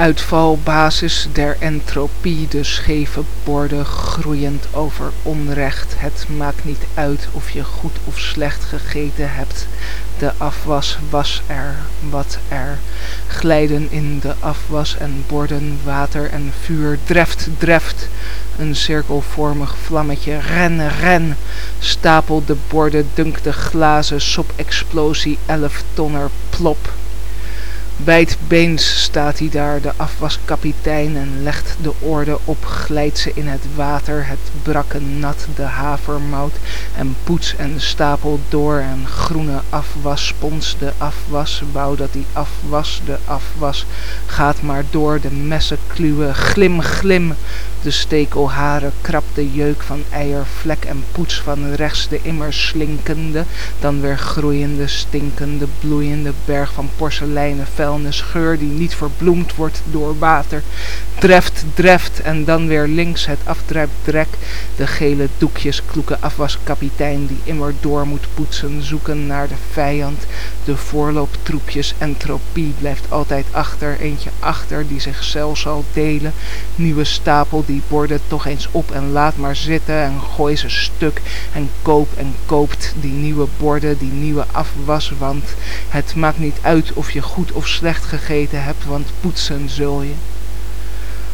uitvalbasis der entropie de scheve borden groeiend over onrecht. Het maakt niet uit of je goed of slecht gegeten hebt. De afwas was er wat er. Glijden in de afwas en borden water en vuur. Dreft dreft. Een cirkelvormig vlammetje. Ren ren. Stapel de borden dunk de glazen. Sop-explosie elftonner plop wijdbeens staat-ie daar de afwaskapitein en legt de orde op glijdt ze in het water het brakke nat de havermout en poets en stapel door en groene afwas spons de afwas wou dat die afwas de afwas gaat maar door de messen kluwen glim glim de stekelharen krab de jeuk van eier vlek en poets van rechts de immer slinkende dan weer groeiende stinkende bloeiende berg van porseleinen vuilnis geur die niet verbloemd wordt door water. Dreft dreft en dan weer links het afdruipt drek de gele doekjes kloeke afwaskapitein die immer door moet poetsen zoeken naar de vijand. De voorlooptroepjes entropie blijft altijd achter eentje achter die zichzelf zal delen. Nieuwe stapel die borden toch eens op en laat maar zitten en gooi ze stuk en koop en koopt die nieuwe borden die nieuwe afwas want het maakt niet uit of je goed of slecht gegeten hebt want poetsen zul je